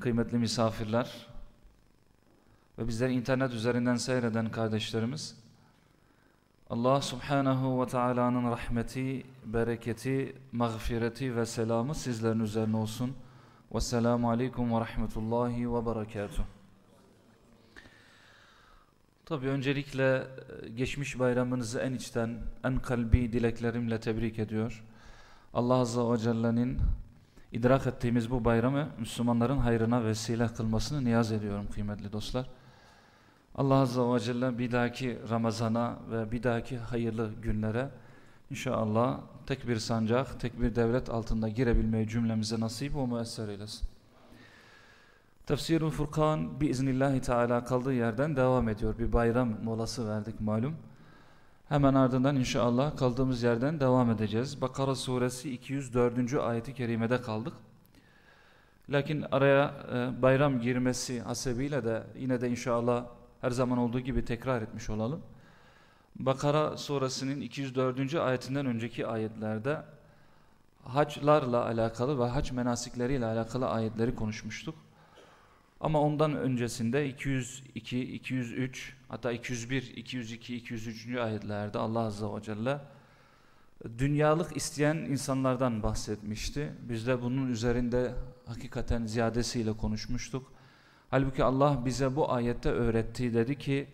kıymetli misafirler ve bizleri internet üzerinden seyreden kardeşlerimiz, Allah subhanahu ve Taala'nın rahmeti, bereketi, mağfireti ve selamı sizlerin üzerine olsun. Vesselamu aleyküm ve rahmetullahi ve berekatuhu. Tabi öncelikle e, geçmiş bayramınızı en içten, en kalbi dileklerimle tebrik ediyor. Allah Azze ve Celle'nin idrak ettiğimiz bu bayramı Müslümanların hayrına vesile kılmasını niyaz ediyorum kıymetli dostlar. Allah Azze ve Celle bir dahaki Ramazan'a ve bir dahaki hayırlı günlere inşallah tek bir sancak, tek bir devlet altında girebilmeyi cümlemize nasip ve müesser eylesin. Tefsirul Furkan biiznillahi teala kaldığı yerden devam ediyor. Bir bayram molası verdik malum. Hemen ardından inşallah kaldığımız yerden devam edeceğiz. Bakara suresi 204. ayeti kerimede kaldık. Lakin araya e, bayram girmesi hasebiyle de yine de inşallah her zaman olduğu gibi tekrar etmiş olalım. Bakara suresinin 204. ayetinden önceki ayetlerde haclarla alakalı ve hac menasikleriyle alakalı ayetleri konuşmuştuk. Ama ondan öncesinde 202, 203 hatta 201, 202, 203. ayetlerde Allah Azze ve Celle dünyalık isteyen insanlardan bahsetmişti. Biz de bunun üzerinde hakikaten ziyadesiyle konuşmuştuk. Halbuki Allah bize bu ayette öğretti dedi ki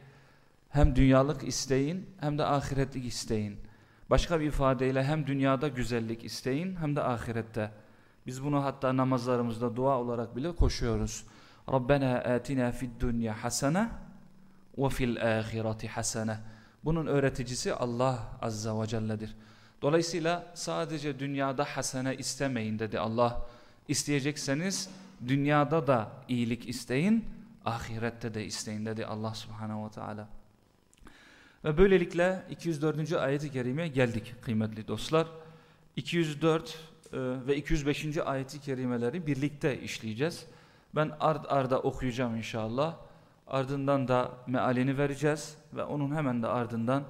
hem dünyalık isteyin hem de ahiretlik isteyin. Başka bir ifadeyle hem dünyada güzellik isteyin hem de ahirette. Biz bunu hatta namazlarımızda dua olarak bile koşuyoruz. Rabbena atina fid dunya hasene fil ahireti hasene. Bunun öğreticisi Allah azza ve celle'dir. Dolayısıyla sadece dünyada hasene istemeyin dedi Allah. İsteyecekseniz dünyada da iyilik isteyin, ahirette de isteyin dedi Allah subhanehu ve teala. Ve böylelikle 204. ayeti kerimeye geldik kıymetli dostlar. 204 e, ve 205. ayeti kerimeleri birlikte işleyeceğiz. Ben ard arda okuyacağım inşallah. Ardından da mealini vereceğiz ve onun hemen de ardından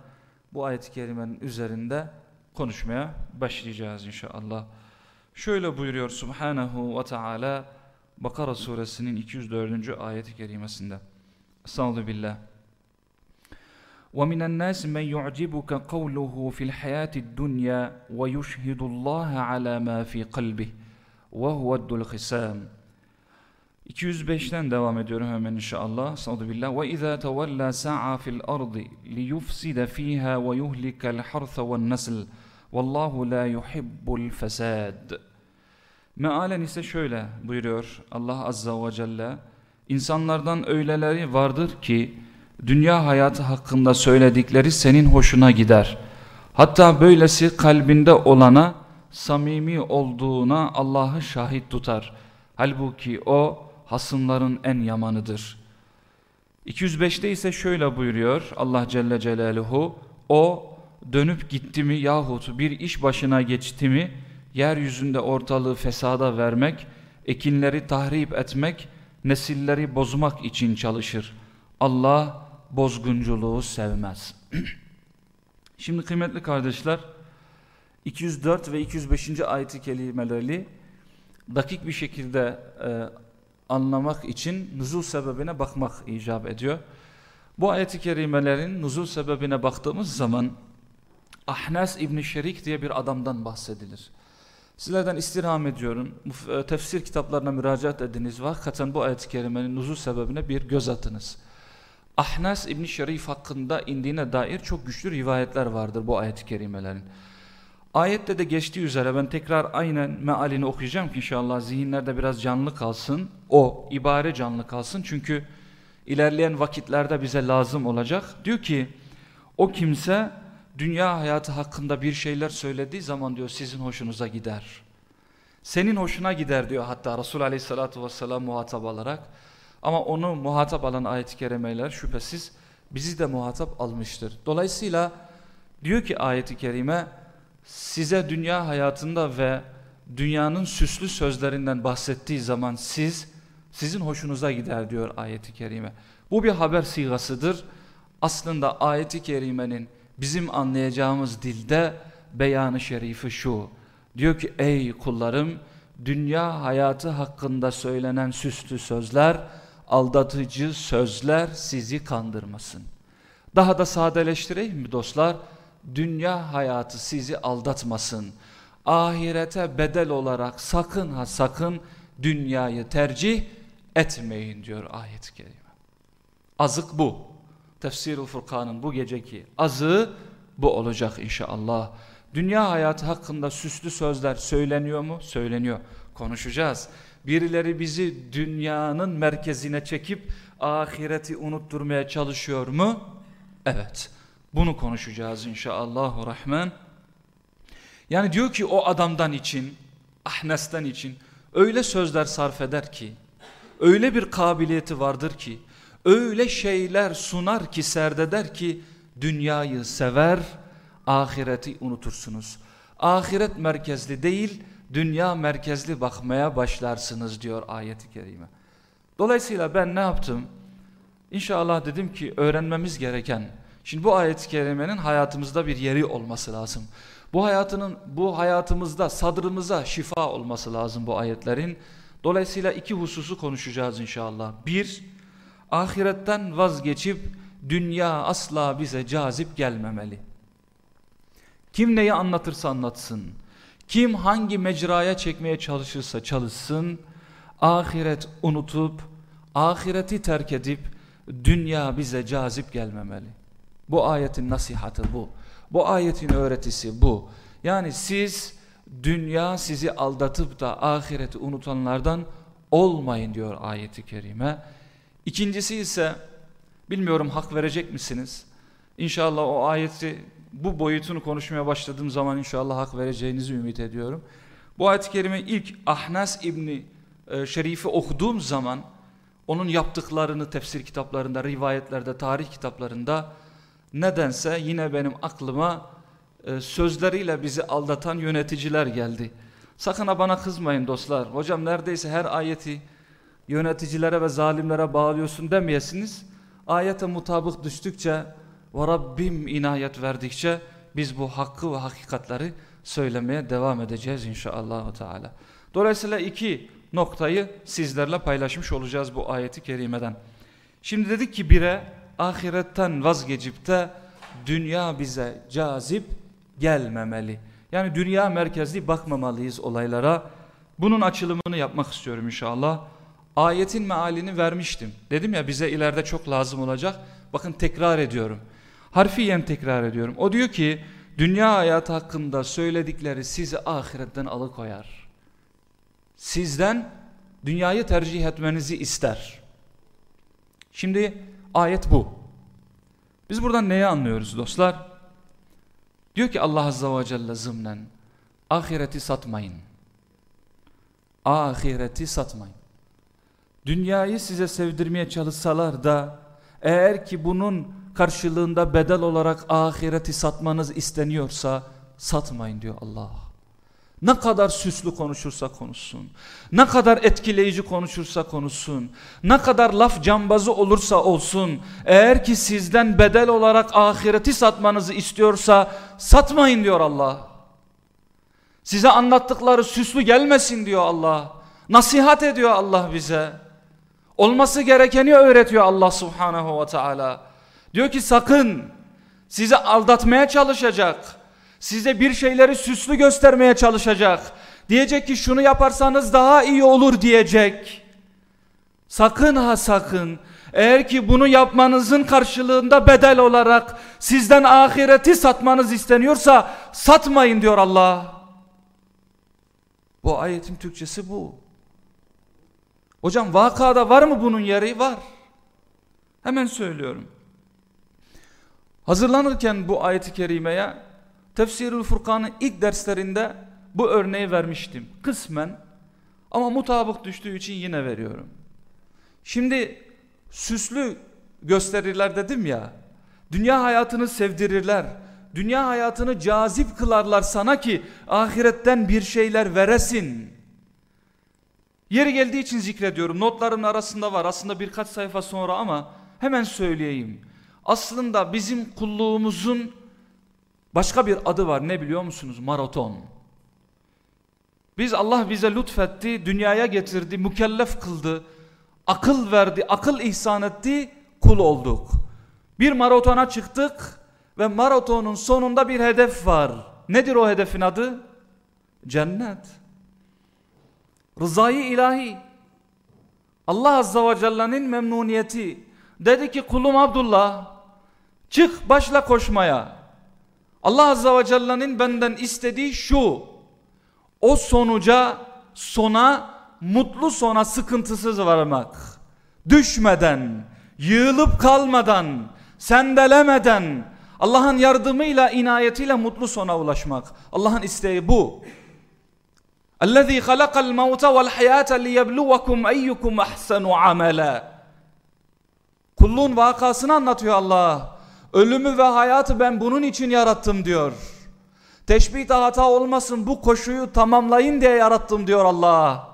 bu ayet-i kerimenin üzerinde konuşmaya başlayacağız inşallah. Şöyle buyuruyor Subhanahu ve Teala Bakara suresinin 204. ayet-i kerimesinde. Estağfirullah billah. ومن الناس من يعجبك قوله في الحياة الدنيا ويشهد الله على ما في قلبه وهو الخسام 205'ten devam ediyorum hemen inşallah. Saudu billah. Ve izâ tevellâ sa'a fil ardı liyufside fîhâ ve yuhlikel hartha ve nesl. Vallahu la yuhibbul fesad. Mealen ise şöyle buyuruyor Allah Azza ve Celle. İnsanlardan öyleleri vardır ki dünya hayatı hakkında söyledikleri senin hoşuna gider. Hatta böylesi kalbinde olana samimi olduğuna Allah'ı şahit tutar. Halbuki o hasımların en yamanıdır. 205'te ise şöyle buyuruyor Allah Celle Celaluhu o dönüp gitti mi yahut bir iş başına geçti mi yeryüzünde ortalığı fesada vermek, ekinleri tahrip etmek, nesilleri bozmak için çalışır. Allah bozgunculuğu sevmez. Şimdi kıymetli kardeşler 204 ve 205. ayeti kelimeleri dakik bir şekilde e, anlamak için nuzul sebebine bakmak icap ediyor. Bu ayet-i kerimelerin nuzul sebebine baktığımız zaman Ahnas İbni Şerik diye bir adamdan bahsedilir. Sizlerden istirham ediyorum. E, tefsir kitaplarına müracaat ediniz hakikaten bu ayet-i kerimenin nuzul sebebine bir göz atınız. Ahnas İbni Şerif hakkında indiğine dair çok güçlü rivayetler vardır bu ayet-i kerimelerin. Ayette de geçtiği üzere ben tekrar aynen mealini okuyacağım ki inşallah zihinlerde biraz canlı kalsın. O ibare canlı kalsın çünkü ilerleyen vakitlerde bize lazım olacak. Diyor ki o kimse dünya hayatı hakkında bir şeyler söylediği zaman diyor sizin hoşunuza gider. Senin hoşuna gider diyor hatta Resul Aleyhisselatü Vesselam muhatap alarak. Ama onu muhatap alan ayet-i kerimeler şüphesiz bizi de muhatap almıştır. Dolayısıyla diyor ki ayet-i kerime size dünya hayatında ve dünyanın süslü sözlerinden bahsettiği zaman siz sizin hoşunuza gider diyor ayeti kerime. Bu bir haber sigasıdır. Aslında ayeti kerimenin bizim anlayacağımız dilde beyanı şerifi şu. Diyor ki ey kullarım dünya hayatı hakkında söylenen süslü sözler, aldatıcı sözler sizi kandırmasın. Daha da sadeleştireyim mi dostlar? Dünya hayatı sizi aldatmasın. Ahirete bedel olarak sakın ha sakın dünyayı tercih etmeyin diyor ayet-i kerime. Azık bu. Tefsirul Furkan'ın bu geceki azığı bu olacak inşallah. Dünya hayatı hakkında süslü sözler söyleniyor mu? Söyleniyor. Konuşacağız. Birileri bizi dünyanın merkezine çekip ahireti unutturmaya çalışıyor mu? Evet. Bunu konuşacağız inşallah rahman. Yani diyor ki o adamdan için, Ahnes'ten için öyle sözler sarf eder ki, öyle bir kabiliyeti vardır ki, öyle şeyler sunar ki serdeder ki dünyayı sever, ahireti unutursunuz. Ahiret merkezli değil, dünya merkezli bakmaya başlarsınız diyor ayeti kerime. Dolayısıyla ben ne yaptım? İnşallah dedim ki öğrenmemiz gereken, şimdi bu ayet-i kerimenin hayatımızda bir yeri olması lazım. Bu hayatının bu hayatımızda sadrımıza şifa olması lazım bu ayetlerin. Dolayısıyla iki hususu konuşacağız inşallah. Bir, ahiretten vazgeçip dünya asla bize cazip gelmemeli. Kim neyi anlatırsa anlatsın, kim hangi mecraya çekmeye çalışırsa çalışsın, ahiret unutup, ahireti terk edip dünya bize cazip gelmemeli. Bu ayetin nasihatı bu. Bu ayetin öğretisi bu. Yani siz dünya sizi aldatıp da ahireti unutanlardan olmayın diyor ayeti kerime. İkincisi ise bilmiyorum hak verecek misiniz? İnşallah o ayeti bu boyutunu konuşmaya başladığım zaman inşallah hak vereceğinizi ümit ediyorum. Bu ayet-i kerime ilk Ahnas İbni e, Şerif'i okuduğum zaman onun yaptıklarını tefsir kitaplarında, rivayetlerde, tarih kitaplarında nedense yine benim aklıma e, sözleriyle bizi aldatan yöneticiler geldi. Sakın ha bana kızmayın dostlar. Hocam neredeyse her ayeti yöneticilere ve zalimlere bağlıyorsun demeyesiniz. Ayete mutabık düştükçe ve Rabbim inayet verdikçe biz bu hakkı ve hakikatleri söylemeye devam edeceğiz inşallah. Teala. Dolayısıyla iki noktayı sizlerle paylaşmış olacağız bu ayeti kerimeden. Şimdi dedik ki bire ahiretten vazgeçip de dünya bize cazip gelmemeli. Yani dünya merkezli bakmamalıyız olaylara. Bunun açılımını yapmak istiyorum inşallah. Ayetin mealini vermiştim. Dedim ya bize ileride çok lazım olacak. Bakın tekrar ediyorum. Harfiyen tekrar ediyorum. O diyor ki dünya hayatı hakkında söyledikleri sizi ahiretten alıkoyar. Sizden dünyayı tercih etmenizi ister. Şimdi ayet bu. Biz buradan neyi anlıyoruz dostlar? Diyor ki Allah Azze ve Celle zımnen ahireti satmayın. Ahireti satmayın. Dünyayı size sevdirmeye çalışsalar da eğer ki bunun karşılığında bedel olarak ahireti satmanız isteniyorsa satmayın diyor Allah. Ne kadar süslü konuşursa konuşsun, ne kadar etkileyici konuşursa konuşsun, ne kadar laf cambazı olursa olsun, eğer ki sizden bedel olarak ahireti satmanızı istiyorsa satmayın diyor Allah. Size anlattıkları süslü gelmesin diyor Allah. Nasihat ediyor Allah bize. Olması gerekeni öğretiyor Allah subhanahu ve teala. Diyor ki sakın sizi aldatmaya çalışacak size bir şeyleri süslü göstermeye çalışacak. Diyecek ki şunu yaparsanız daha iyi olur diyecek. Sakın ha sakın. Eğer ki bunu yapmanızın karşılığında bedel olarak sizden ahireti satmanız isteniyorsa satmayın diyor Allah. Bu ayetin Türkçesi bu. Hocam vakada var mı bunun yeri? Var. Hemen söylüyorum. Hazırlanırken bu ayeti kerimeye Tefsirül Furkan'ın ilk derslerinde bu örneği vermiştim. Kısmen ama mutabık düştüğü için yine veriyorum. Şimdi süslü gösterirler dedim ya. Dünya hayatını sevdirirler. Dünya hayatını cazip kılarlar sana ki ahiretten bir şeyler veresin. Yeri geldiği için zikrediyorum. Notlarımın arasında var. Aslında birkaç sayfa sonra ama hemen söyleyeyim. Aslında bizim kulluğumuzun başka bir adı var. Ne biliyor musunuz? Maraton. Biz Allah bize lütfetti, dünyaya getirdi, mükellef kıldı, akıl verdi, akıl ihsan etti, kul olduk. Bir maratona çıktık ve maratonun sonunda bir hedef var. Nedir o hedefin adı? Cennet. Rızayı ilahi. Allah Azza ve Celle'nin memnuniyeti. Dedi ki kulum Abdullah çık başla koşmaya. Allah Azza ve Celle'nin benden istediği şu. O sonuca sona mutlu sona sıkıntısız varmak. Düşmeden, yığılıp kalmadan, sendelemeden, Allah'ın yardımıyla, inayetiyle mutlu sona ulaşmak. Allah'ın isteği bu. اَلَّذ۪ي خَلَقَ الْمَوْتَ وَالْحَيَاةَ لِيَبْلُوَكُمْ اَيُّكُمْ اَحْسَنُ عَمَلًا Kulluğun vakasını anlatıyor Allah. Ölümü ve hayatı ben bunun için yarattım diyor. Teşbihte hata olmasın bu koşuyu tamamlayın diye yarattım diyor Allah.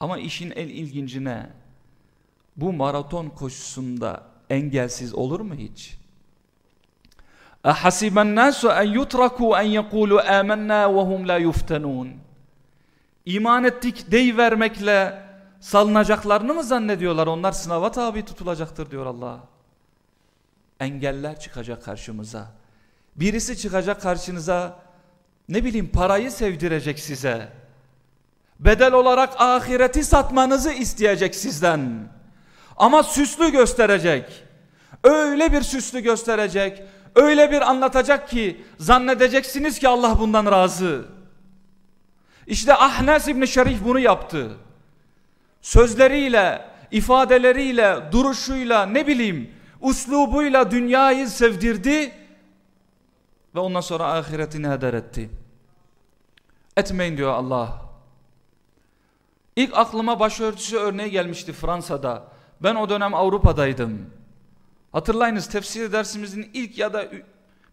Ama işin en ilgincine bu maraton koşusunda engelsiz olur mu hiç? Ahasiben nasu en yutraku en yekulu amennâ ve hum la yuftenun. İman ettik dey vermekle salınacaklarını mı zannediyorlar? Onlar sınava tabi tutulacaktır diyor Allah. Engeller çıkacak karşımıza. Birisi çıkacak karşınıza ne bileyim parayı sevdirecek size. Bedel olarak ahireti satmanızı isteyecek sizden. Ama süslü gösterecek. Öyle bir süslü gösterecek. Öyle bir anlatacak ki zannedeceksiniz ki Allah bundan razı. İşte Ahnes İbni Şerif bunu yaptı. Sözleriyle, ifadeleriyle, duruşuyla ne bileyim uslubuyla dünyayı sevdirdi ve ondan sonra ahiretini heder etti. Etmeyin diyor Allah. İlk aklıma başörtüsü örneği gelmişti Fransa'da. Ben o dönem Avrupa'daydım. Hatırlayınız tefsir dersimizin ilk ya da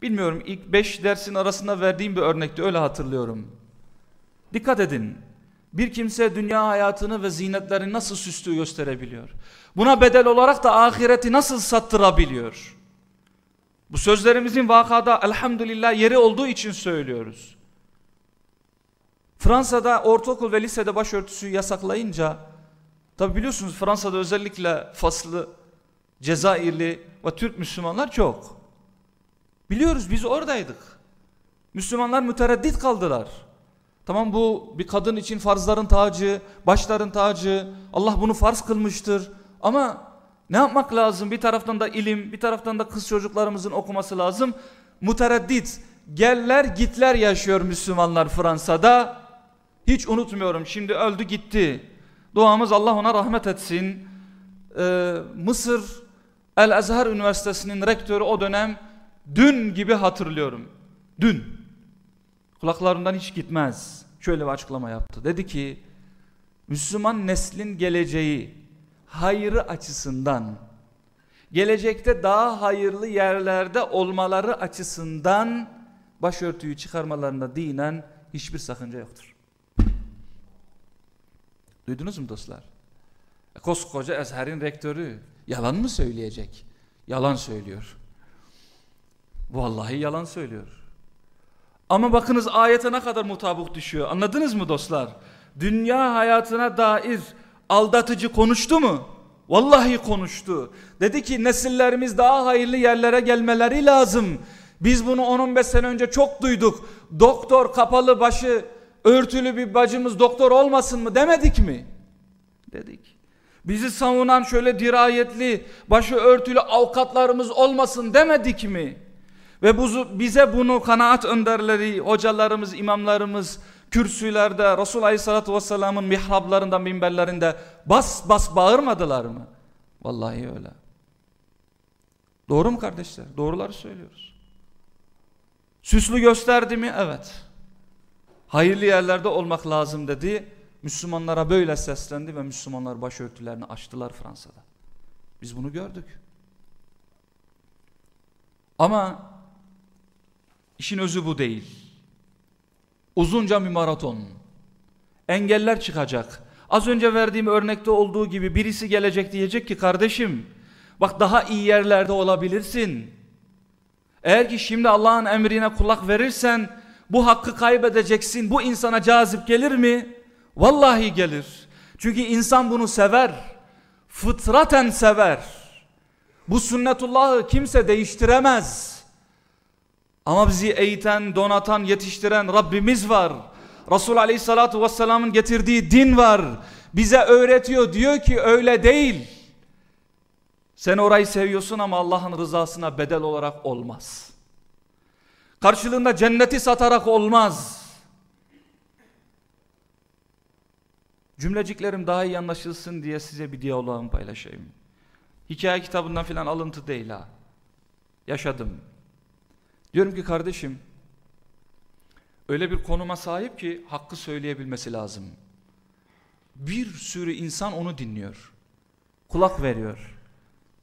bilmiyorum ilk beş dersin arasında verdiğim bir örnekti öyle hatırlıyorum. Dikkat edin. Bir kimse dünya hayatını ve zinetlerini nasıl süslü gösterebiliyor? Buna bedel olarak da ahireti nasıl sattırabiliyor? Bu sözlerimizin vakada elhamdülillah yeri olduğu için söylüyoruz. Fransa'da ortaokul ve lisede başörtüsü yasaklayınca tabi biliyorsunuz Fransa'da özellikle Faslı, Cezayirli ve Türk Müslümanlar çok. Biliyoruz biz oradaydık. Müslümanlar mütereddit kaldılar. Tamam bu bir kadın için farzların tacı, başların tacı. Allah bunu farz kılmıştır. Ama ne yapmak lazım? Bir taraftan da ilim, bir taraftan da kız çocuklarımızın okuması lazım. Mütereddit, geller gitler yaşıyor Müslümanlar Fransa'da. Hiç unutmuyorum şimdi öldü gitti. Duamız Allah ona rahmet etsin. Ee, Mısır El Azhar Üniversitesi'nin rektörü o dönem dün gibi hatırlıyorum. Dün. Kulaklarından hiç gitmez. Şöyle bir açıklama yaptı. Dedi ki Müslüman neslin geleceği hayrı açısından gelecekte daha hayırlı yerlerde olmaları açısından başörtüyü çıkarmalarında dinen hiçbir sakınca yoktur. Duydunuz mu dostlar? E, koskoca Ezher'in rektörü yalan mı söyleyecek? Yalan söylüyor. Vallahi yalan söylüyor. Ama bakınız ayete ne kadar mutabık düşüyor. Anladınız mı dostlar? Dünya hayatına dair aldatıcı konuştu mu? Vallahi konuştu. Dedi ki nesillerimiz daha hayırlı yerlere gelmeleri lazım. Biz bunu 10-15 sene önce çok duyduk. Doktor kapalı başı örtülü bir bacımız doktor olmasın mı demedik mi? Dedik. Bizi savunan şöyle dirayetli, başı örtülü avukatlarımız olmasın demedik mi? Ve bu, bize bunu kanaat önderleri, hocalarımız, imamlarımız kürsülerde Resul Aleyhisselatü Vesselam'ın mihrablarında, minberlerinde bas bas bağırmadılar mı? Vallahi öyle. Doğru mu kardeşler? Doğruları söylüyoruz. Süslü gösterdi mi? Evet. Hayırlı yerlerde olmak lazım dedi. Müslümanlara böyle seslendi ve Müslümanlar başörtülerini açtılar Fransa'da. Biz bunu gördük. Ama işin özü bu değil. Uzunca bir maraton. Engeller çıkacak. Az önce verdiğim örnekte olduğu gibi birisi gelecek diyecek ki kardeşim bak daha iyi yerlerde olabilirsin. Eğer ki şimdi Allah'ın emrine kulak verirsen bu hakkı kaybedeceksin. Bu insana cazip gelir mi? Vallahi gelir. Çünkü insan bunu sever. Fıtraten sever. Bu sünnetullahı kimse değiştiremez. Ama bizi eğiten, donatan, yetiştiren Rabbimiz var. Resul Aleyhisselatü Vesselam'ın getirdiği din var. Bize öğretiyor diyor ki öyle değil. Sen orayı seviyorsun ama Allah'ın rızasına bedel olarak olmaz. Karşılığında cenneti satarak olmaz. Cümleciklerim daha iyi anlaşılsın diye size bir diyaloğumu paylaşayım. Hikaye kitabından filan alıntı değil ha. Yaşadım. Diyorum ki kardeşim öyle bir konuma sahip ki hakkı söyleyebilmesi lazım. Bir sürü insan onu dinliyor. Kulak veriyor.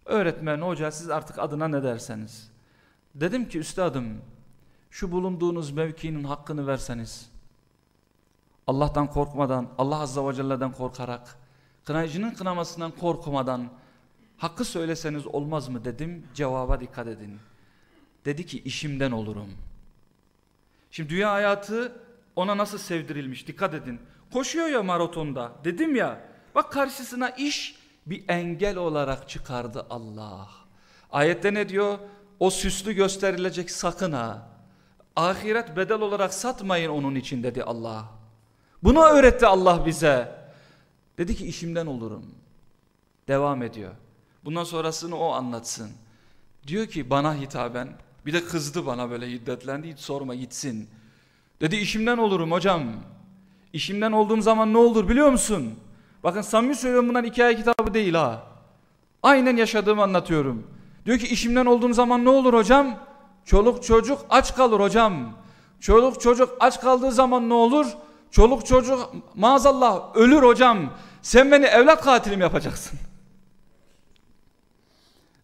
Öğretmen, hoca siz artık adına ne derseniz. Dedim ki üstadım şu bulunduğunuz mevkinin hakkını verseniz Allah'tan korkmadan, Allah Azza ve Celle'den korkarak, kınayıcının kınamasından korkmadan hakkı söyleseniz olmaz mı dedim. Cevaba dikkat edin. Dedi ki işimden olurum. Şimdi dünya hayatı ona nasıl sevdirilmiş dikkat edin. Koşuyor ya maratonda dedim ya bak karşısına iş bir engel olarak çıkardı Allah. Ayette ne diyor? O süslü gösterilecek sakın ha. Ahiret bedel olarak satmayın onun için dedi Allah. Bunu öğretti Allah bize. Dedi ki işimden olurum. Devam ediyor. Bundan sonrasını o anlatsın. Diyor ki bana hitaben bir de kızdı bana böyle hiddetlendi hiç sorma gitsin. Dedi işimden olurum hocam. İşimden olduğum zaman ne olur biliyor musun? Bakın samimi söylüyorum bundan hikaye kitabı değil ha. Aynen yaşadığımı anlatıyorum. Diyor ki işimden olduğum zaman ne olur hocam? Çoluk çocuk aç kalır hocam. Çoluk çocuk aç kaldığı zaman ne olur? Çoluk çocuk maazallah ölür hocam. Sen beni evlat katilim yapacaksın.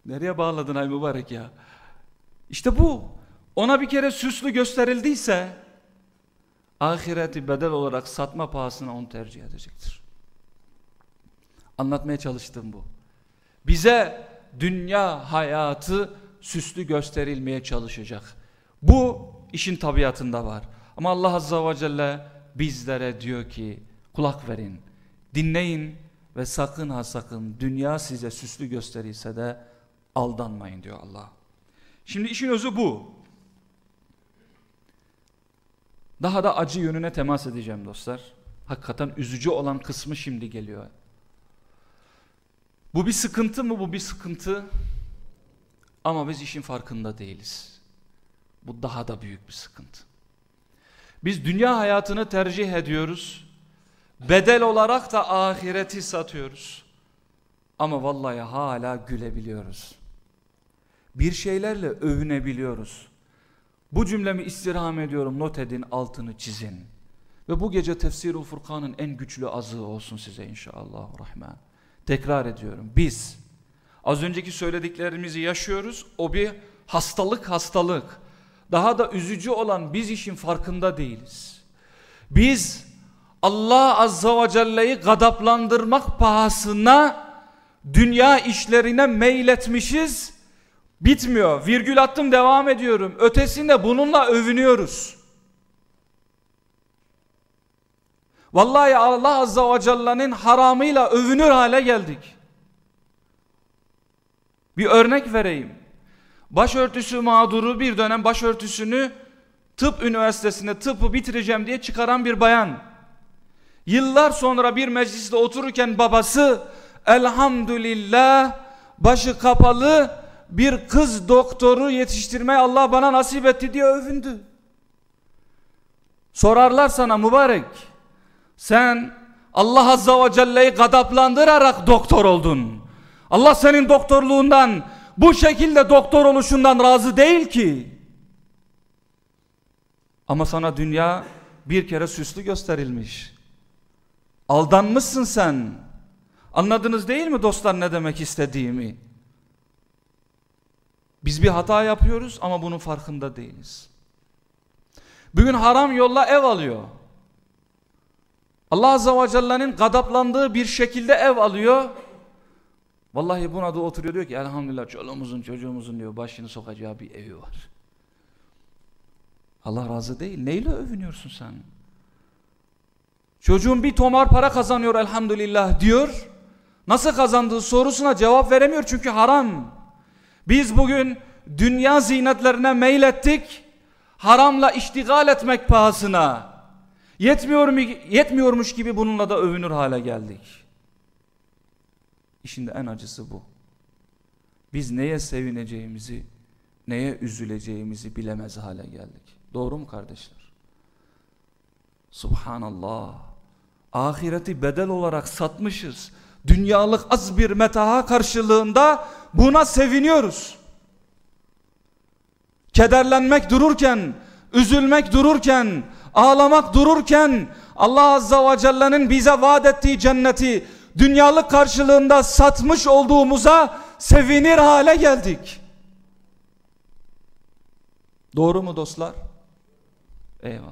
Nereye bağladın ay mübarek ya? İşte bu. Ona bir kere süslü gösterildiyse ahireti bedel olarak satma pahasına onu tercih edecektir. Anlatmaya çalıştığım bu. Bize dünya hayatı süslü gösterilmeye çalışacak. Bu işin tabiatında var. Ama Allah Azza ve Celle bizlere diyor ki kulak verin, dinleyin ve sakın ha sakın dünya size süslü gösterilse de aldanmayın diyor Allah. Şimdi işin özü bu. Daha da acı yönüne temas edeceğim dostlar. Hakikaten üzücü olan kısmı şimdi geliyor. Bu bir sıkıntı mı? Bu bir sıkıntı. Ama biz işin farkında değiliz. Bu daha da büyük bir sıkıntı. Biz dünya hayatını tercih ediyoruz. Bedel olarak da ahireti satıyoruz. Ama vallahi hala gülebiliyoruz. Bir şeylerle övünebiliyoruz. Bu cümlemi istirham ediyorum not edin altını çizin. Ve bu gece Tefsirul Furkan'ın en güçlü azığı olsun size inşallah rahman. Tekrar ediyorum biz az önceki söylediklerimizi yaşıyoruz o bir hastalık hastalık. Daha da üzücü olan biz işin farkında değiliz. Biz Allah Azza ve Celle'yi gadaplandırmak pahasına dünya işlerine meyletmişiz. Bitmiyor. Virgül attım devam ediyorum. Ötesinde bununla övünüyoruz. Vallahi Allah Azza ve Celle'nin haramıyla övünür hale geldik. Bir örnek vereyim. Başörtüsü mağduru bir dönem başörtüsünü tıp üniversitesinde tıpı bitireceğim diye çıkaran bir bayan. Yıllar sonra bir mecliste otururken babası elhamdülillah başı kapalı bir kız doktoru yetiştirmeyi Allah bana nasip etti diye övündü. Sorarlar sana mübarek sen Allah Azza ve Celle'yi gadaplandırarak doktor oldun. Allah senin doktorluğundan bu şekilde doktor oluşundan razı değil ki. Ama sana dünya bir kere süslü gösterilmiş. Aldanmışsın sen. Anladınız değil mi dostlar ne demek istediğimi? Biz bir hata yapıyoruz ama bunun farkında değiliz. Bugün haram yolla ev alıyor. Allah Azze ve Celle'nin gadaplandığı bir şekilde ev alıyor. Vallahi buna da oturuyor diyor ki elhamdülillah çoluğumuzun çocuğumuzun diyor başını sokacağı bir evi var. Allah razı değil. Neyle övünüyorsun sen? Çocuğun bir tomar para kazanıyor elhamdülillah diyor. Nasıl kazandığı sorusuna cevap veremiyor çünkü haram. Biz bugün dünya zinetlerine meylettik. Haramla iştigal etmek pahasına. Yetmiyor mu, yetmiyormuş gibi bununla da övünür hale geldik. İşin de en acısı bu. Biz neye sevineceğimizi, neye üzüleceğimizi bilemez hale geldik. Doğru mu kardeşler? Subhanallah. Ahireti bedel olarak satmışız. Dünyalık az bir metaha karşılığında buna seviniyoruz. Kederlenmek dururken, üzülmek dururken, ağlamak dururken Allah Azza ve Celle'nin bize vaat ettiği cenneti dünyalık karşılığında satmış olduğumuza sevinir hale geldik. Doğru mu dostlar? Eyvallah.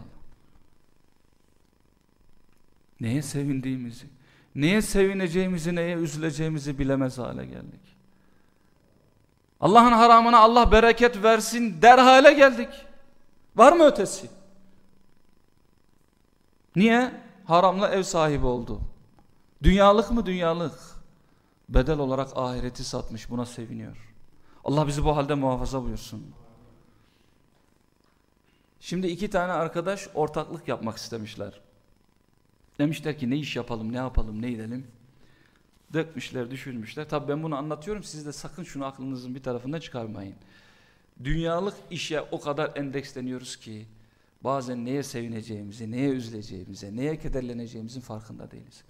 Neye sevindiğimizi, neye sevineceğimizi, neye üzüleceğimizi bilemez hale geldik. Allah'ın haramına Allah bereket versin der hale geldik. Var mı ötesi? Niye? Haramla ev sahibi oldu. Dünyalık mı dünyalık? Bedel olarak ahireti satmış buna seviniyor. Allah bizi bu halde muhafaza buyursun. Şimdi iki tane arkadaş ortaklık yapmak istemişler. Demişler ki ne iş yapalım, ne yapalım, ne edelim? Dökmüşler, düşünmüşler. Tabii ben bunu anlatıyorum. Siz de sakın şunu aklınızın bir tarafında çıkarmayın. Dünyalık işe o kadar endeksleniyoruz ki bazen neye sevineceğimizi, neye üzüleceğimize, neye kederleneceğimizin farkında değiliz.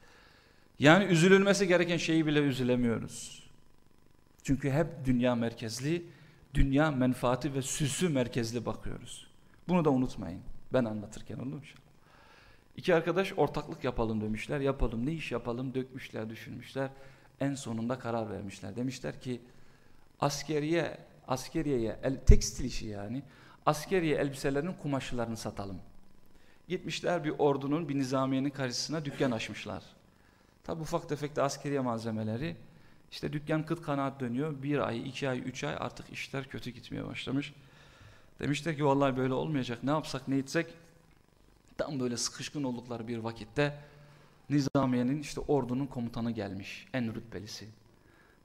Yani üzülülmesi gereken şeyi bile üzülemiyoruz. Çünkü hep dünya merkezli, dünya menfaati ve süsü merkezli bakıyoruz. Bunu da unutmayın. Ben anlatırken olur mu? İki arkadaş ortaklık yapalım demişler. Yapalım. Ne iş yapalım? Dökmüşler, düşünmüşler. En sonunda karar vermişler. Demişler ki askeriye, askeriyeye, el, tekstil işi yani. Askeriye elbiselerinin kumaşlarını satalım. Gitmişler bir ordunun, bir nizamiyenin karşısına dükkan açmışlar. Tabi ufak tefek de askeriye malzemeleri. İşte dükkan kıt kanaat dönüyor. Bir ay, iki ay, üç ay artık işler kötü gitmeye başlamış. Demişler ki vallahi böyle olmayacak. Ne yapsak ne etsek tam böyle sıkışkın oldukları bir vakitte Nizamiye'nin işte ordunun komutanı gelmiş. En rütbelisi.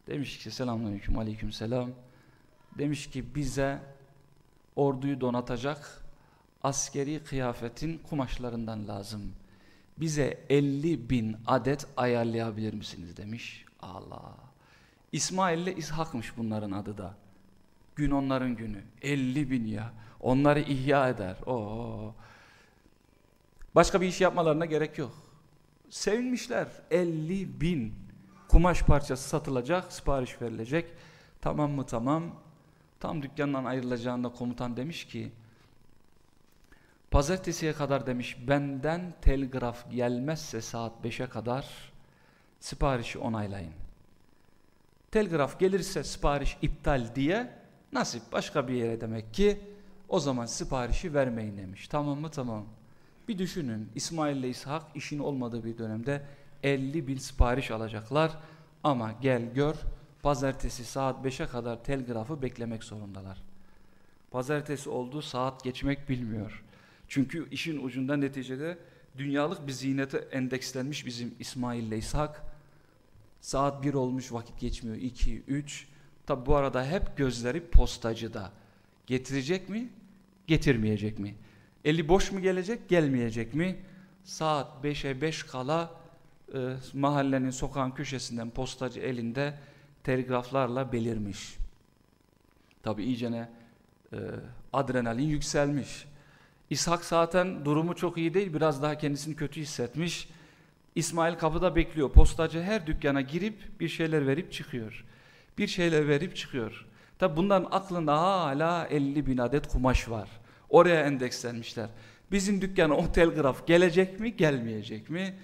Demiş ki selamünaleyküm aleyküm selam. Demiş ki bize orduyu donatacak askeri kıyafetin kumaşlarından lazım. Bize 50 bin adet ayarlayabilir misiniz demiş. Allah. İsmail ile İshak'mış bunların adı da. Gün onların günü. 50 bin ya. Onları ihya eder. Oo. Başka bir iş yapmalarına gerek yok. Sevinmişler. 50 bin kumaş parçası satılacak, sipariş verilecek. Tamam mı tamam. Tam dükkandan ayrılacağında komutan demiş ki Pazartesiye kadar demiş benden telgraf gelmezse saat 5'e kadar siparişi onaylayın. Telgraf gelirse sipariş iptal diye nasip başka bir yere demek ki o zaman siparişi vermeyin demiş. Tamam mı? Tamam. Bir düşünün İsmail ile İshak işin olmadığı bir dönemde 50 bin sipariş alacaklar ama gel gör pazartesi saat 5'e kadar telgrafı beklemek zorundalar. Pazartesi oldu saat geçmek bilmiyor. Çünkü işin ucunda neticede dünyalık bir ziynete endekslenmiş bizim İsmail ile İshak. Saat 1 olmuş vakit geçmiyor 2, 3. Tabi bu arada hep gözleri postacıda. Getirecek mi? Getirmeyecek mi? Eli boş mu gelecek? Gelmeyecek mi? Saat 5'e 5 kala e, mahallenin sokağın köşesinden postacı elinde telgraflarla belirmiş. Tabi iyicene e, adrenalin yükselmiş. İshak zaten durumu çok iyi değil. Biraz daha kendisini kötü hissetmiş. İsmail kapıda bekliyor. Postacı her dükkana girip bir şeyler verip çıkıyor. Bir şeyler verip çıkıyor. Tabi bunların aklında hala 50 bin adet kumaş var. Oraya endekslenmişler. Bizim dükkana o telgraf gelecek mi gelmeyecek mi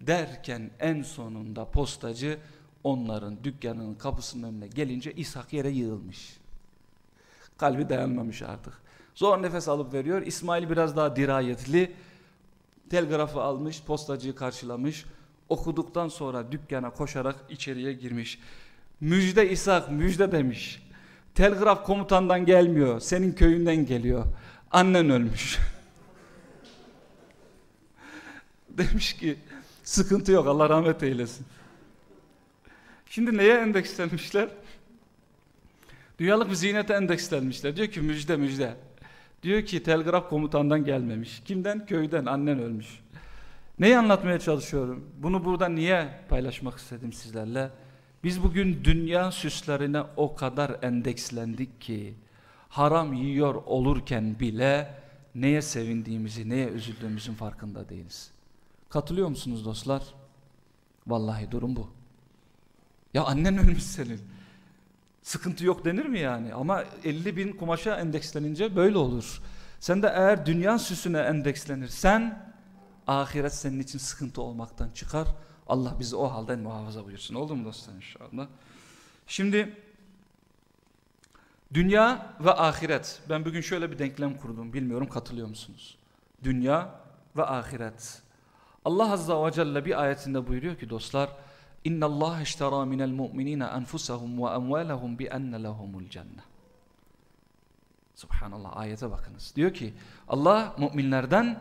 derken en sonunda postacı onların dükkanının kapısının önüne gelince İshak yere yığılmış. Kalbi dayanmamış artık. Zor nefes alıp veriyor. İsmail biraz daha dirayetli. Telgrafı almış, postacıyı karşılamış. Okuduktan sonra dükkana koşarak içeriye girmiş. Müjde İshak, müjde demiş. Telgraf komutandan gelmiyor, senin köyünden geliyor. Annen ölmüş. demiş ki sıkıntı yok Allah rahmet eylesin. Şimdi neye endekslenmişler? Dünyalık bir ziynete endekslenmişler. Diyor ki müjde müjde. Diyor ki telgraf komutandan gelmemiş. Kimden? Köyden annen ölmüş. Neyi anlatmaya çalışıyorum? Bunu burada niye paylaşmak istedim sizlerle? Biz bugün dünya süslerine o kadar endekslendik ki haram yiyor olurken bile neye sevindiğimizi, neye üzüldüğümüzün farkında değiliz. Katılıyor musunuz dostlar? Vallahi durum bu. Ya annen ölmüş senin. Sıkıntı yok denir mi yani? Ama 50 bin kumaşa endekslenince böyle olur. Sen de eğer dünya süsüne endekslenirsen ahiret senin için sıkıntı olmaktan çıkar. Allah bizi o halden muhafaza buyursun. Oldu mu dostlar inşallah? Şimdi dünya ve ahiret. Ben bugün şöyle bir denklem kurdum. Bilmiyorum katılıyor musunuz? Dünya ve ahiret. Allah Azza ve Celle bir ayetinde buyuruyor ki dostlar iştara minel mu'minina enfusahum ve amwalahum bi enne lehumul cennet. Subhanallah ayete bakınız. Diyor ki Allah müminlerden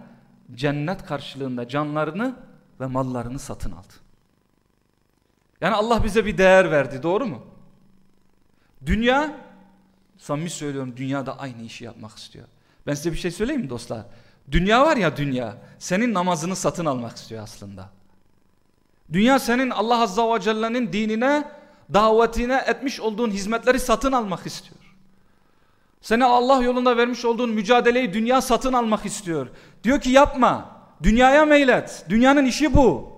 cennet karşılığında canlarını ve mallarını satın aldı. Yani Allah bize bir değer verdi doğru mu? Dünya samimi söylüyorum dünyada aynı işi yapmak istiyor. Ben size bir şey söyleyeyim mi dostlar? Dünya var ya dünya senin namazını satın almak istiyor aslında. Dünya senin Allah Azza ve Celle'nin dinine, davetine etmiş olduğun hizmetleri satın almak istiyor. Seni Allah yolunda vermiş olduğun mücadeleyi dünya satın almak istiyor. Diyor ki yapma. Dünyaya meylet. Dünyanın işi bu.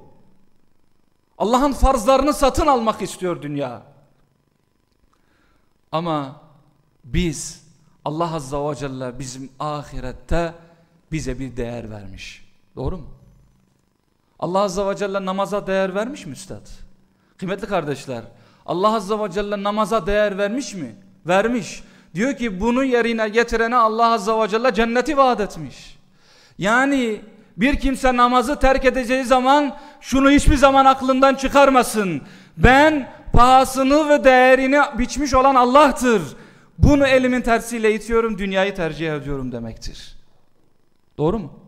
Allah'ın farzlarını satın almak istiyor dünya. Ama biz Allah Azza ve Celle bizim ahirette bize bir değer vermiş. Doğru mu? Allah Azza ve Celle namaza değer vermiş mi üstad? Kıymetli kardeşler Allah Azza ve Celle namaza değer vermiş mi? Vermiş. Diyor ki bunu yerine getirene Allah Azza ve Celle cenneti vaat etmiş. Yani bir kimse namazı terk edeceği zaman şunu hiçbir zaman aklından çıkarmasın. Ben pahasını ve değerini biçmiş olan Allah'tır. Bunu elimin tersiyle itiyorum, dünyayı tercih ediyorum demektir. Doğru mu?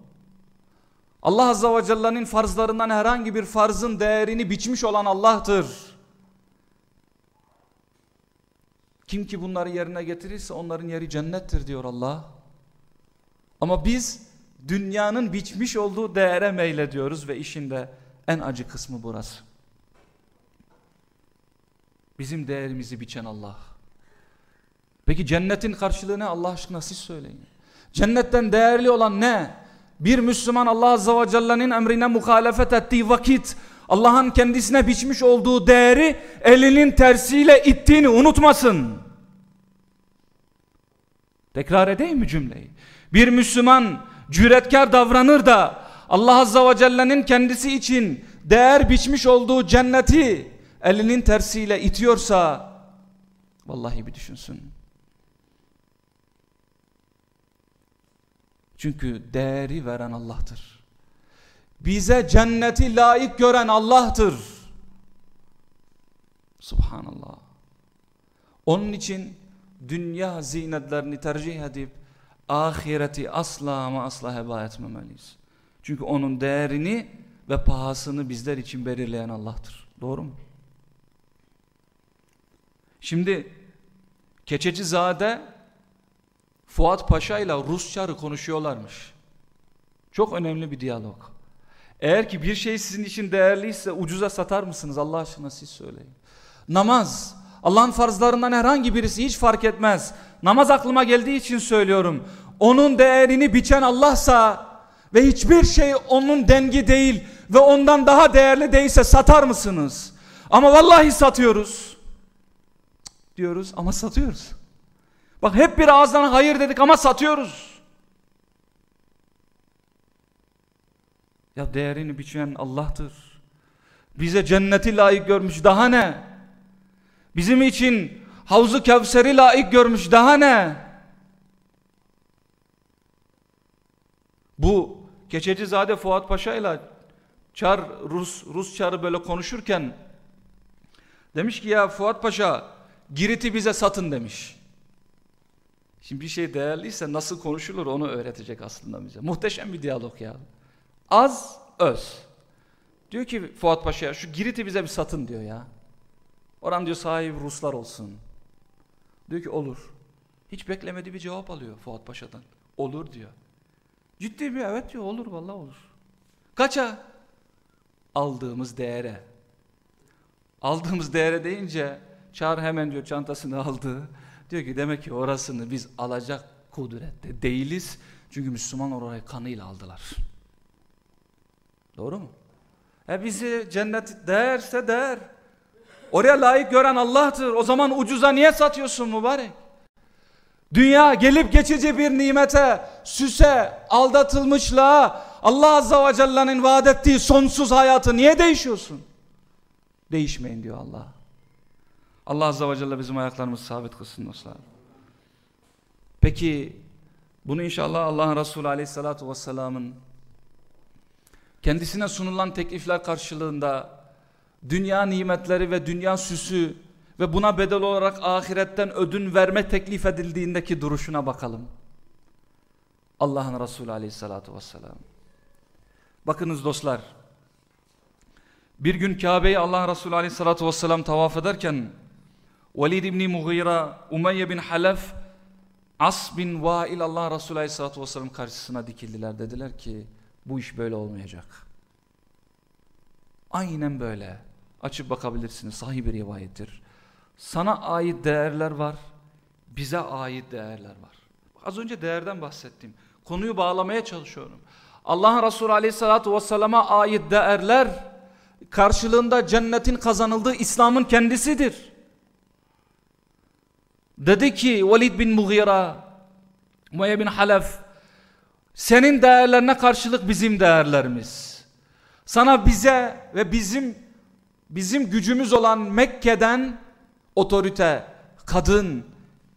Allah Azza ve Celle'nin farzlarından herhangi bir farzın değerini biçmiş olan Allah'tır. Kim ki bunları yerine getirirse onların yeri cennettir diyor Allah. Ama biz dünyanın biçmiş olduğu değere meylediyoruz ve işin de en acı kısmı burası. Bizim değerimizi biçen Allah. Peki cennetin karşılığı ne Allah aşkına siz söyleyin. Cennetten değerli olan ne? Bir Müslüman Allah Azze ve Celle'nin emrine muhalefet ettiği vakit Allah'ın kendisine biçmiş olduğu değeri elinin tersiyle ittiğini unutmasın. Tekrar edeyim mi cümleyi? Bir Müslüman cüretkar davranır da Allah Azze ve Celle'nin kendisi için değer biçmiş olduğu cenneti elinin tersiyle itiyorsa vallahi bir düşünsün. Çünkü değeri veren Allah'tır. Bize cenneti layık gören Allah'tır. Subhanallah. Onun için dünya zinetlerini tercih edip ahireti asla ama asla heba etmemeliyiz. Çünkü onun değerini ve pahasını bizler için belirleyen Allah'tır. Doğru mu? Şimdi Keçecizade Fuat Paşa ile Rusçarı konuşuyorlarmış. Çok önemli bir diyalog. Eğer ki bir şey sizin için değerliyse ucuza satar mısınız Allah aşkına siz söyleyin. Namaz Allah'ın farzlarından herhangi birisi hiç fark etmez. Namaz aklıma geldiği için söylüyorum. Onun değerini biçen Allah'sa ve hiçbir şey onun dengi değil ve ondan daha değerli değilse satar mısınız? Ama vallahi satıyoruz. Diyoruz ama satıyoruz. Bak hep bir ağızdan hayır dedik ama satıyoruz. Ya değerini biçen Allah'tır. Bize cenneti layık görmüş daha ne? Bizim için Havzu Kevser'i layık görmüş daha ne? Bu Keçecizade Fuat Paşa ile Çar Rus Rus Çarı böyle konuşurken demiş ki ya Fuat Paşa Girit'i bize satın demiş. Şimdi bir şey değerliyse nasıl konuşulur onu öğretecek aslında bize. Muhteşem bir diyalog ya. Az öz. Diyor ki Fuat Paşa'ya şu Girit'i bize bir satın diyor ya. Oran diyor sahibi Ruslar olsun. Diyor ki olur. Hiç beklemediği bir cevap alıyor Fuat Paşa'dan. Olur diyor. Ciddi mi? Evet diyor olur vallahi olur. Kaça? Aldığımız değere. Aldığımız değere deyince Çağrı hemen diyor çantasını aldı. Diyor ki demek ki orasını biz alacak kudrette değiliz. Çünkü Müslüman orayı kanıyla aldılar. Doğru mu? E bizi cennet değerse değer. Oraya layık gören Allah'tır. O zaman ucuza niye satıyorsun mübarek? Dünya gelip geçici bir nimete, süse, aldatılmışlığa, Allah Azza ve Celle'nin vaat ettiği sonsuz hayatı niye değişiyorsun? Değişmeyin diyor Allah. Allah Azza ve Celle bizim ayaklarımızı sabit kılsın dostlar. Peki bunu inşallah Allah'ın Resulü Aleyhisselatü Vesselam'ın kendisine sunulan teklifler karşılığında dünya nimetleri ve dünya süsü ve buna bedel olarak ahiretten ödün verme teklif edildiğindeki duruşuna bakalım. Allah'ın Resulü aleyhissalatu vesselam. Bakınız dostlar. Bir gün Kabe'yi Allah Resulü aleyhissalatu vesselam tavaf ederken Velid ibn Mughira, Umeyye bin Halef, As bin Vail Allah Resulü aleyhissalatu vesselam karşısına dikildiler. Dediler ki bu iş böyle olmayacak. Aynen böyle. Açıp bakabilirsiniz. Sahih bir rivayettir. Sana ait değerler var. Bize ait değerler var. Az önce değerden bahsettim. Konuyu bağlamaya çalışıyorum. Allah'ın Resulü Aleyhisselatü Vesselam'a ait değerler karşılığında cennetin kazanıldığı İslam'ın kendisidir. Dedi ki Velid bin Mughira Muayye bin Halef senin değerlerine karşılık bizim değerlerimiz. Sana bize ve bizim bizim gücümüz olan Mekke'den otorite, kadın,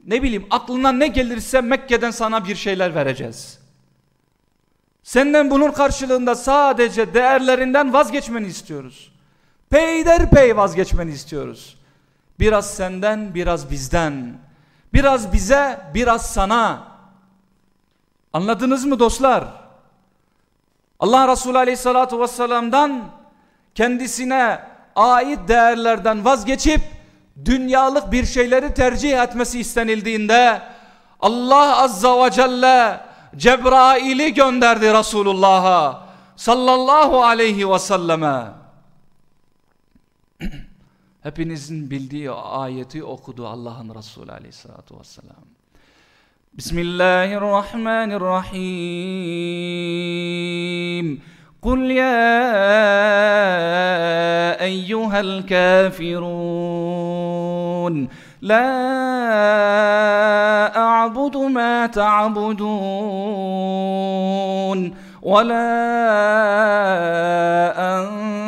ne bileyim aklına ne gelirse Mekke'den sana bir şeyler vereceğiz. Senden bunun karşılığında sadece değerlerinden vazgeçmeni istiyoruz. Peyderpey vazgeçmeni istiyoruz. Biraz senden, biraz bizden. Biraz bize, biraz sana. Anladınız mı dostlar? Allah Resulü Aleyhisselatü Vesselam'dan kendisine ait değerlerden vazgeçip dünyalık bir şeyleri tercih etmesi istenildiğinde Allah Azza ve Celle Cebrail'i gönderdi Resulullah'a sallallahu aleyhi ve selleme. Hepinizin bildiği ayeti okudu Allah'ın Resulü aleyhissalatu vesselam. Bismillahirrahmanirrahim. قل يا ايها الكافرون لا اعبد ما تعبدون ولا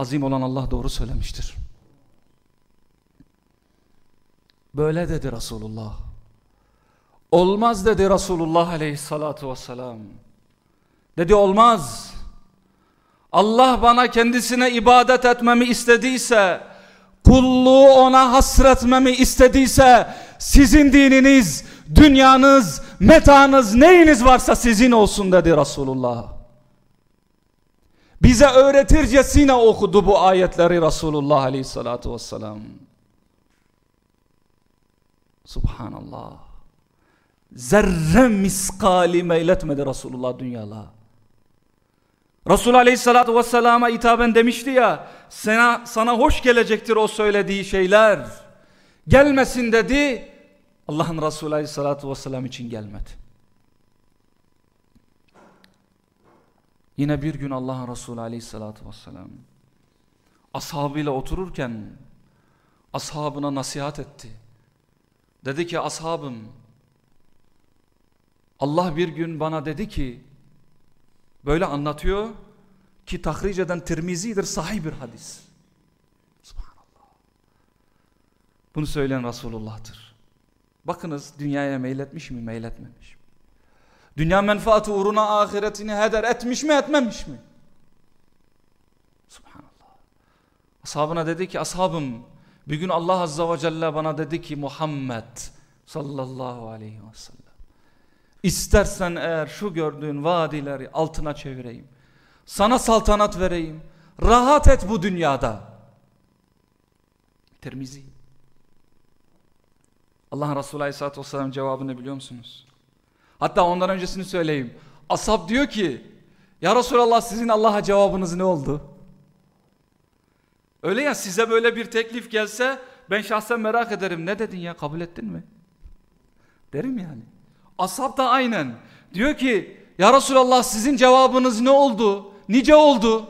Azim olan Allah doğru söylemiştir. Böyle dedi Resulullah. Olmaz dedi Resulullah aleyhissalatu vesselam. Dedi olmaz. Allah bana kendisine ibadet etmemi istediyse, kulluğu ona hasretmemi istediyse, sizin dininiz, dünyanız, metanız, neyiniz varsa sizin olsun dedi Resulullah. Bize öğretircesine okudu bu ayetleri Resulullah aleyhissalatu vesselam. Subhanallah. Zerre miskali meyletmedi Resulullah dünyala. Resul Aleyhisselatü Vesselam'a hitaben demişti ya sana, sana hoş gelecektir o söylediği şeyler. Gelmesin dedi. Allah'ın Resulü Aleyhisselatü Vesselam için gelmedi. Yine bir gün Allah'ın Resulü Aleyhisselatü Vesselam ashabıyla otururken ashabına nasihat etti. Dedi ki ashabım Allah bir gün bana dedi ki böyle anlatıyor ki tahric eden Tirmizi'dir sahih bir hadis. Subhanallah. Bunu söyleyen Resulullah'tır. Bakınız dünyaya meyletmiş mi meyletmemiş mi? Dünya menfaati uğruna ahiretini heder etmiş mi etmemiş mi? Subhanallah. Ashabına dedi ki ashabım bir gün Allah Azza ve Celle bana dedi ki Muhammed sallallahu aleyhi ve sellem İstersen eğer şu gördüğün vadileri altına çevireyim. Sana saltanat vereyim. Rahat et bu dünyada. Tirmizi. Allah Resulü Aleyhisselatü Vesselam cevabını biliyor musunuz? Hatta ondan öncesini söyleyeyim. Ashab diyor ki Ya Resulallah sizin Allah'a cevabınız ne oldu? Öyle ya size böyle bir teklif gelse ben şahsen merak ederim. Ne dedin ya kabul ettin mi? Derim yani. Ashab da aynen. Diyor ki ya Resulallah sizin cevabınız ne oldu? Nice oldu?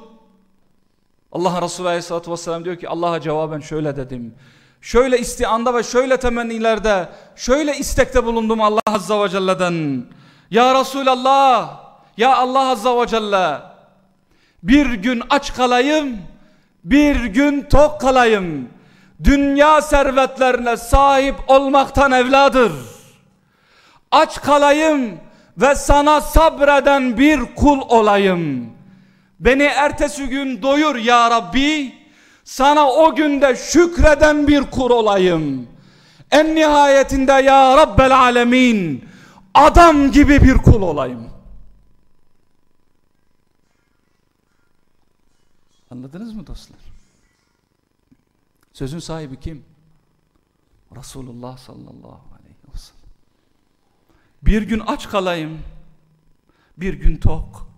Allah Resulü Aleyhisselatü Vesselam diyor ki Allah'a cevaben şöyle dedim. Şöyle istianda ve şöyle temennilerde, şöyle istekte bulundum Allah Azza ve Celle'den. Ya Resulallah, ya Allah Azza ve Celle, bir gün aç kalayım, bir gün tok kalayım. Dünya servetlerine sahip olmaktan evladır. Aç kalayım ve sana sabreden bir kul olayım. Beni ertesi gün doyur ya Rabbi. Sana o günde şükreden bir kul olayım. En nihayetinde ya Rabbel alemin adam gibi bir kul olayım. Anladınız mı dostlar? Sözün sahibi kim? Resulullah sallallahu aleyhi ve sellem. Bir gün aç kalayım, bir gün tok.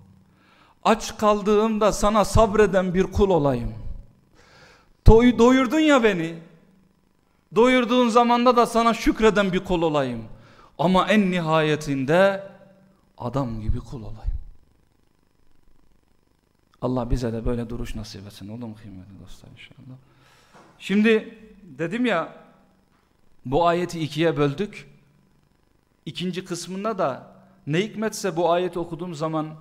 Aç kaldığımda sana sabreden bir kul olayım. Toy doyurdun ya beni. Doyurduğun zamanda da sana şükreden bir kul olayım. Ama en nihayetinde adam gibi kul olayım. Allah bize de böyle duruş nasip etsin. Olur mu kıymetli dostlar inşallah. Şimdi dedim ya bu ayeti ikiye böldük. İkinci kısmında da ne hikmetse bu ayeti okuduğum zaman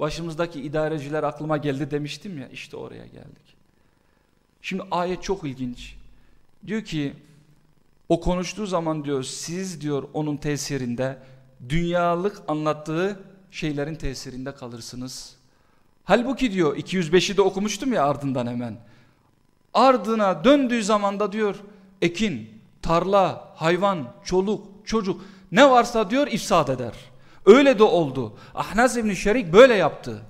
başımızdaki idareciler aklıma geldi demiştim ya işte oraya geldik. Şimdi ayet çok ilginç. Diyor ki o konuştuğu zaman diyor siz diyor onun tesirinde dünyalık anlattığı şeylerin tesirinde kalırsınız. Halbuki diyor 205'i de okumuştum ya ardından hemen. Ardına döndüğü zaman da diyor ekin, tarla, hayvan, çoluk, çocuk ne varsa diyor ifsad eder. Öyle de oldu. Ahnaz İbni Şerik böyle yaptı.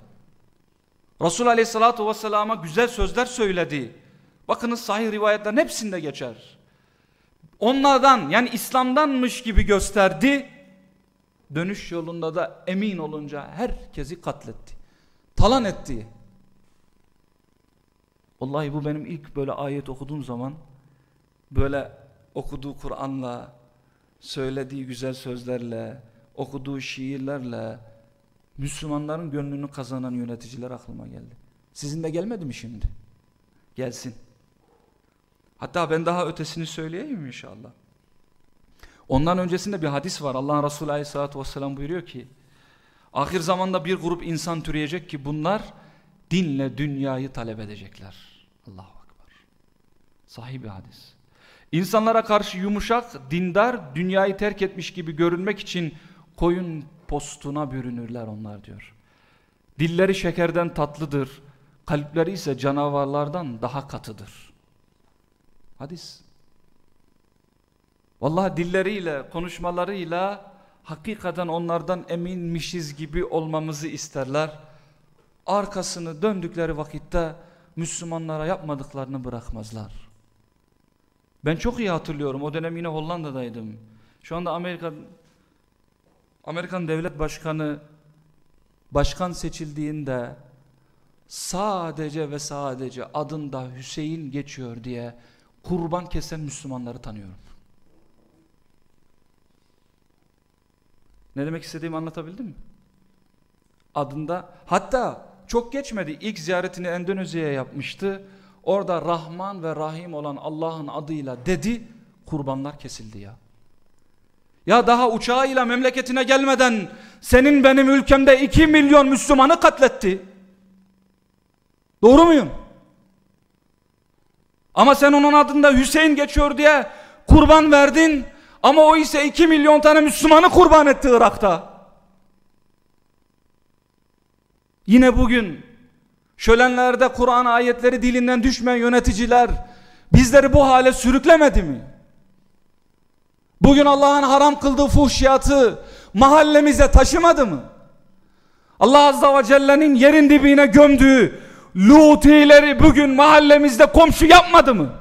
Resul Aleyhisselatü Vesselam'a güzel sözler söyledi. Bakınız sahih rivayetlerin hepsinde geçer. Onlardan yani İslam'danmış gibi gösterdi. Dönüş yolunda da emin olunca herkesi katletti. Talan etti. Vallahi bu benim ilk böyle ayet okuduğum zaman böyle okuduğu Kur'an'la söylediği güzel sözlerle okuduğu şiirlerle Müslümanların gönlünü kazanan yöneticiler aklıma geldi. Sizin de gelmedi mi şimdi? Gelsin. Hatta ben daha ötesini söyleyeyim inşallah. Ondan öncesinde bir hadis var. Allah'ın Resulü Aleyhisselatü Vesselam buyuruyor ki ahir zamanda bir grup insan türeyecek ki bunlar dinle dünyayı talep edecekler. Allahu Akbar. Sahih bir hadis. İnsanlara karşı yumuşak, dindar, dünyayı terk etmiş gibi görünmek için koyun postuna bürünürler onlar diyor. Dilleri şekerden tatlıdır, kalpleri ise canavarlardan daha katıdır. Hadis. Vallahi dilleriyle, konuşmalarıyla hakikaten onlardan eminmişiz gibi olmamızı isterler. Arkasını döndükleri vakitte Müslümanlara yapmadıklarını bırakmazlar. Ben çok iyi hatırlıyorum. O dönem yine Hollanda'daydım. Şu anda Amerika Amerikan devlet başkanı başkan seçildiğinde sadece ve sadece adında Hüseyin geçiyor diye kurban kesen Müslümanları tanıyorum. Ne demek istediğimi anlatabildim mi? Adında hatta çok geçmedi ilk ziyaretini Endonezya'ya yapmıştı. Orada Rahman ve Rahim olan Allah'ın adıyla dedi kurbanlar kesildi ya. Ya daha uçağıyla memleketine gelmeden senin benim ülkemde 2 milyon Müslümanı katletti. Doğru muyum? Ama sen onun adında Hüseyin geçiyor diye kurban verdin. Ama o ise 2 milyon tane Müslümanı kurban etti Irak'ta. Yine bugün şölenlerde Kur'an ayetleri dilinden düşmeyen yöneticiler bizleri bu hale sürüklemedi mi? Bugün Allah'ın haram kıldığı fuhşiyatı mahallemize taşımadı mı? Allah Azza ve Celle'nin yerin dibine gömdüğü Lutileri bugün mahallemizde komşu yapmadı mı?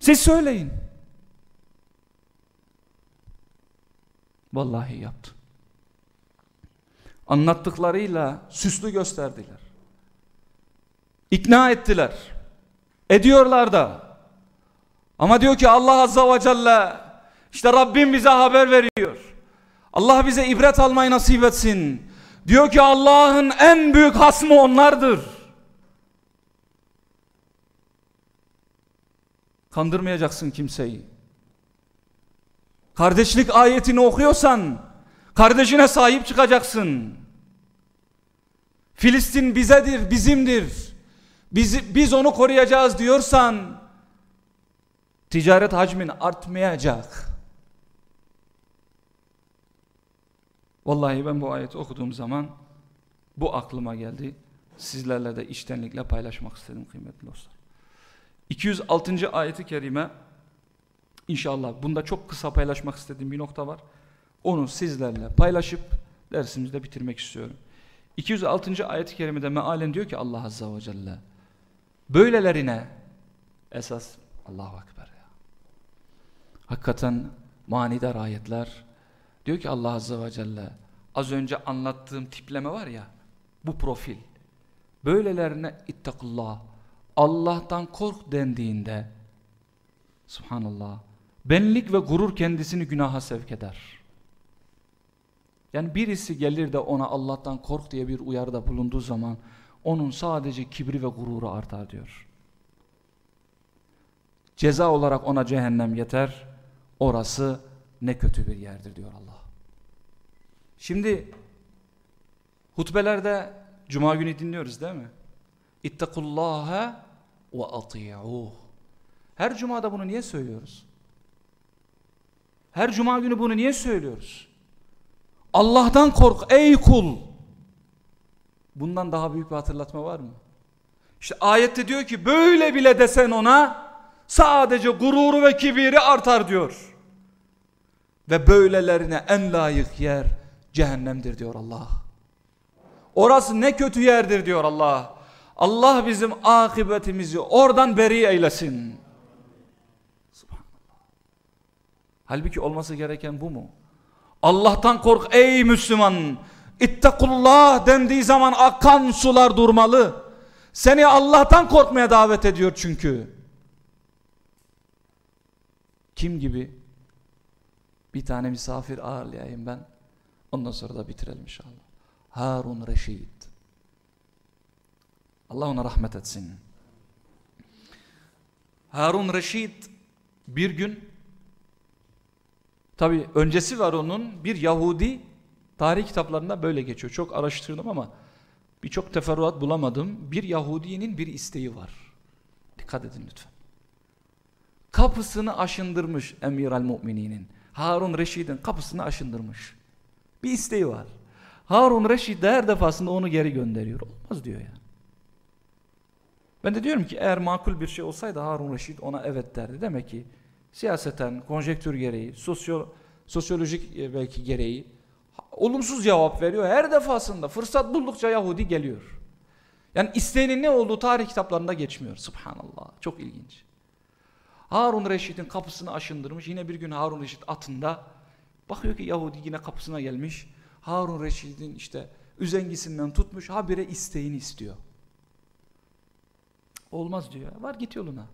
Siz söyleyin. Vallahi yaptı. Anlattıklarıyla süslü gösterdiler. İkna ettiler. Ediyorlar da. Ama diyor ki Allah Azza ve Celle işte Rabbim bize haber veriyor. Allah bize ibret almayı nasip etsin. Diyor ki Allah'ın en büyük hasmı onlardır. Kandırmayacaksın kimseyi. Kardeşlik ayetini okuyorsan kardeşine sahip çıkacaksın. Filistin bizedir, bizimdir. Biz, biz onu koruyacağız diyorsan ticaret hacmin artmayacak. Vallahi ben bu ayeti okuduğum zaman bu aklıma geldi. Sizlerle de içtenlikle paylaşmak istedim kıymetli dostlar. 206. ayeti kerime inşallah bunda çok kısa paylaşmak istediğim bir nokta var. Onu sizlerle paylaşıp dersimizde bitirmek istiyorum. 206. ayet-i kerimede mealen diyor ki Allah Azza ve Celle böylelerine esas Allahu Ekber ya. Hakikaten manidar ayetler Diyor ki Allah Azze ve Celle az önce anlattığım tipleme var ya bu profil. Böylelerine ittakullah Allah'tan kork dendiğinde subhanallah benlik ve gurur kendisini günaha sevk eder. Yani birisi gelir de ona Allah'tan kork diye bir uyarıda bulunduğu zaman onun sadece kibri ve gururu artar diyor. Ceza olarak ona cehennem yeter. Orası ne kötü bir yerdir diyor Allah. Şimdi hutbelerde cuma günü dinliyoruz değil mi? İttakullaha ve ati'uh. Her cumada bunu niye söylüyoruz? Her cuma günü bunu niye söylüyoruz? Allah'tan kork ey kul. Bundan daha büyük bir hatırlatma var mı? İşte ayette diyor ki böyle bile desen ona sadece gururu ve kibiri artar diyor. Ve böylelerine en layık yer cehennemdir diyor Allah. Orası ne kötü yerdir diyor Allah. Allah bizim akıbetimizi oradan beri eylesin. Halbuki olması gereken bu mu? Allah'tan kork ey Müslüman. İttakullah dendiği zaman akan sular durmalı. Seni Allah'tan korkmaya davet ediyor çünkü. Kim gibi? Bir tane misafir ağırlayayım ben. Ondan sonra da bitirelim inşallah. Harun Reşid. Allah ona rahmet etsin. Harun Reşid bir gün tabi öncesi var onun bir Yahudi tarih kitaplarında böyle geçiyor. Çok araştırdım ama birçok teferruat bulamadım. Bir Yahudinin bir isteği var. Dikkat edin lütfen. Kapısını aşındırmış Emir el-Mu'mininin. Harun Reşid'in kapısını aşındırmış. Bir isteği var. Harun Reşid de her defasında onu geri gönderiyor. Olmaz diyor yani. Ben de diyorum ki eğer makul bir şey olsaydı Harun Reşid ona evet derdi. Demek ki siyaseten, konjektür gereği, sosyo, sosyolojik e, belki gereği olumsuz cevap veriyor. Her defasında fırsat buldukça Yahudi geliyor. Yani isteğinin ne olduğu tarih kitaplarında geçmiyor. Subhanallah. Çok ilginç. Harun Reşid'in kapısını aşındırmış. Yine bir gün Harun Reşid atında Bakıyor ki Yahudi yine kapısına gelmiş. Harun Reşid'in işte Üzengisinden tutmuş habire isteğini istiyor. Olmaz diyor. Var git yoluna.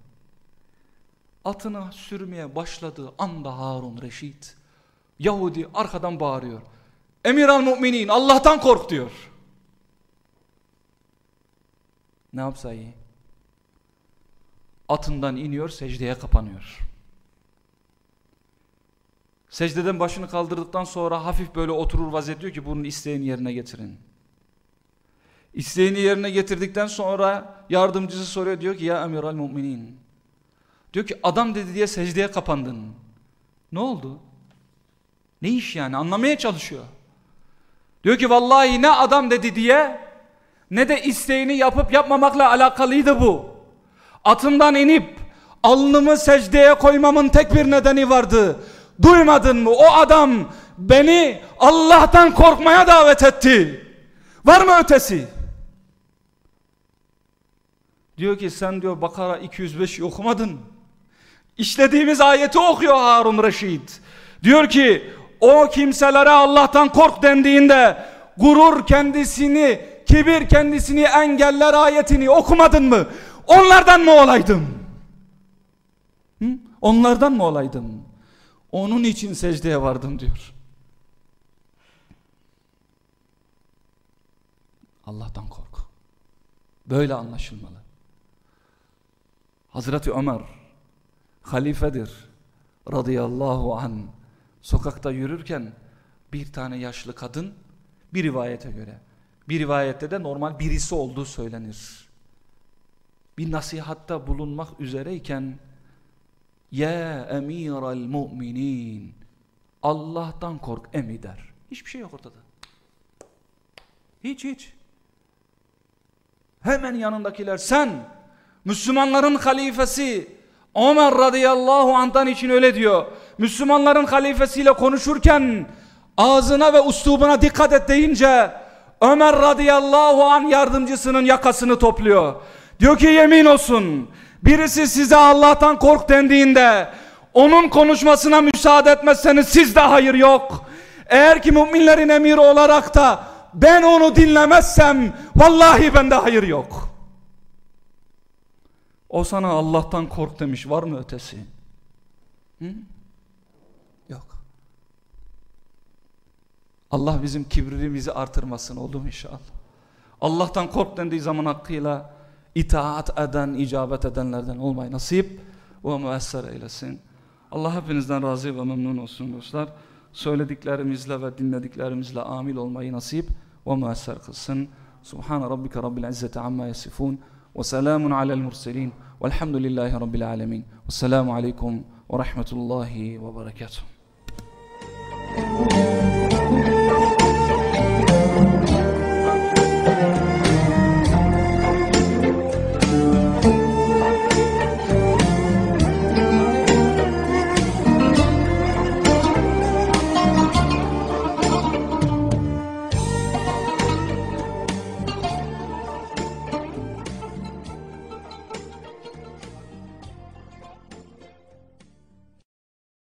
Atını sürmeye başladığı anda Harun Reşit Yahudi arkadan bağırıyor. Emir al müminin Allah'tan kork diyor. Ne yapsa iyi? Atından iniyor secdeye kapanıyor. Secdeden başını kaldırdıktan sonra hafif böyle oturur vaziyet ki bunun isteğini yerine getirin. İsteğini yerine getirdikten sonra yardımcısı soruyor diyor ki ya emiral müminin. Diyor ki adam dedi diye secdeye kapandın. Ne oldu? Ne iş yani anlamaya çalışıyor. Diyor ki vallahi ne adam dedi diye ne de isteğini yapıp yapmamakla alakalıydı bu. Atımdan inip alnımı secdeye koymamın tek bir nedeni vardı. Duymadın mı? O adam beni Allah'tan korkmaya davet etti. Var mı ötesi? Diyor ki sen diyor Bakara 205 okumadın. İşlediğimiz ayeti okuyor Harun Reşit. Diyor ki o kimselere Allah'tan kork dendiğinde gurur kendisini, kibir kendisini engeller ayetini okumadın mı? Onlardan mı olaydım? Hı? Onlardan mı olaydım? Onun için secdeye vardım diyor. Allah'tan kork. Böyle anlaşılmalı. Hazreti Ömer halifedir radıyallahu an sokakta yürürken bir tane yaşlı kadın bir rivayete göre bir rivayette de normal birisi olduğu söylenir. Bir nasihatta bulunmak üzereyken ya emiral mu'minin Allah'tan kork emi der. Hiçbir şey yok ortada. Hiç hiç. Hemen yanındakiler sen Müslümanların halifesi Ömer radıyallahu anh'tan için öyle diyor. Müslümanların halifesiyle konuşurken ağzına ve üslubuna dikkat et deyince Ömer radıyallahu an yardımcısının yakasını topluyor. Diyor ki yemin olsun birisi size Allah'tan kork dendiğinde onun konuşmasına müsaade etmezseniz sizde hayır yok. Eğer ki müminlerin emiri olarak da ben onu dinlemezsem vallahi bende hayır yok. O sana Allah'tan kork demiş var mı ötesi? Hı? Yok. Allah bizim kibrimizi artırmasın oğlum inşallah. Allah'tan kork dendiği zaman hakkıyla itaat eden, icabet edenlerden olmayı nasip ve müesser eylesin. Allah hepinizden razı ve memnun olsun dostlar. Söylediklerimizle ve dinlediklerimizle amil olmayı nasip ve müesser kılsın. Subhane rabbike rabbil izzeti amma yasifun ve selamun alel murselin velhamdülillahi rabbil alemin. Vesselamu aleyküm ve rahmetullahi ve berekatuhu.